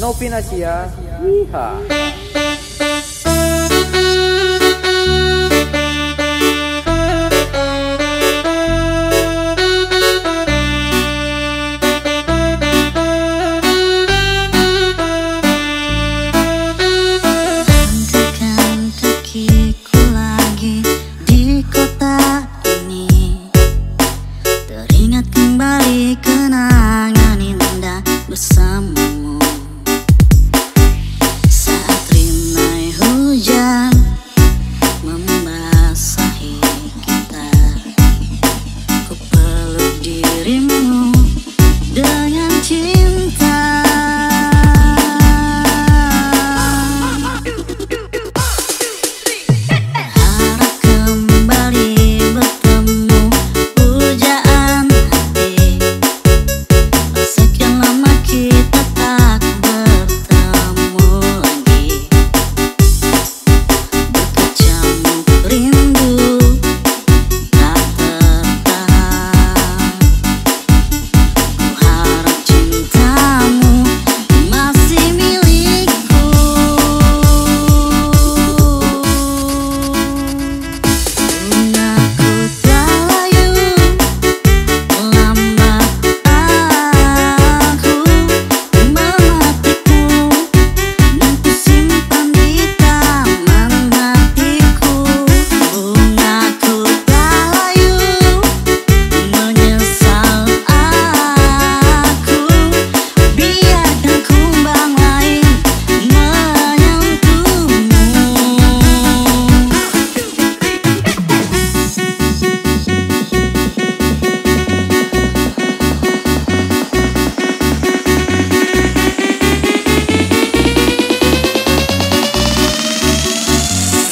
Novinasia. Yeehaw.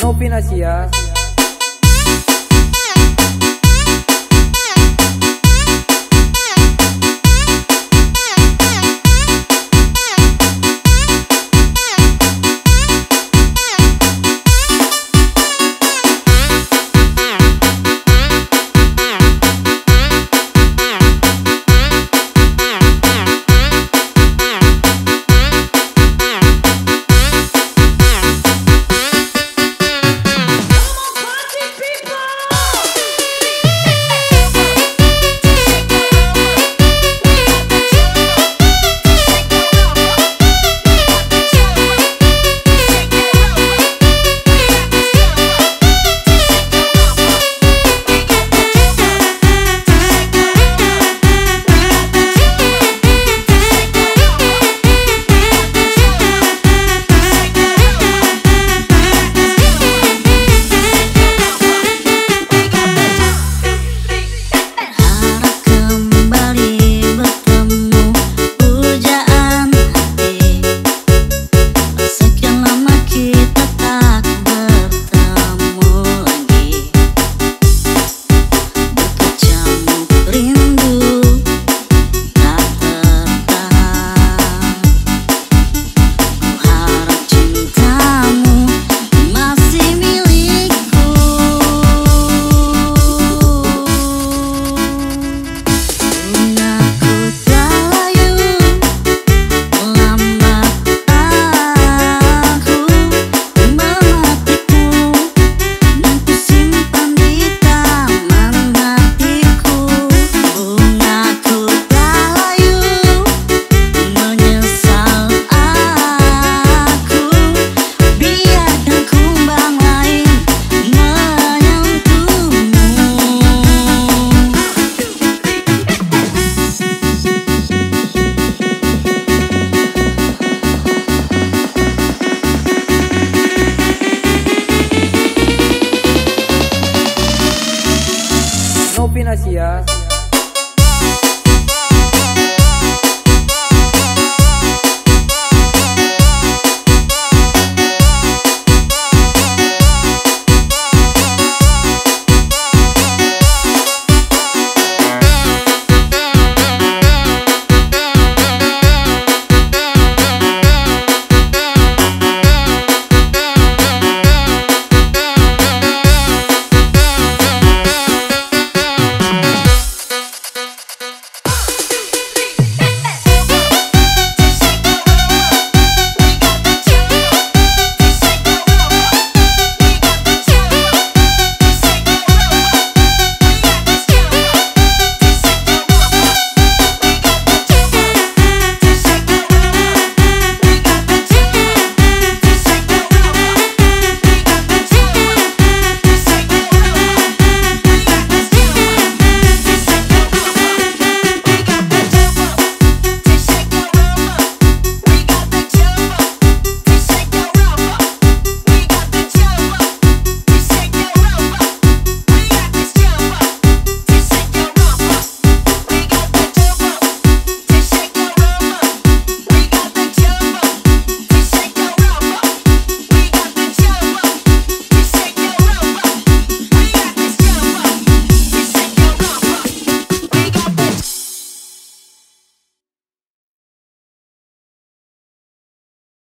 não financiar. gracias.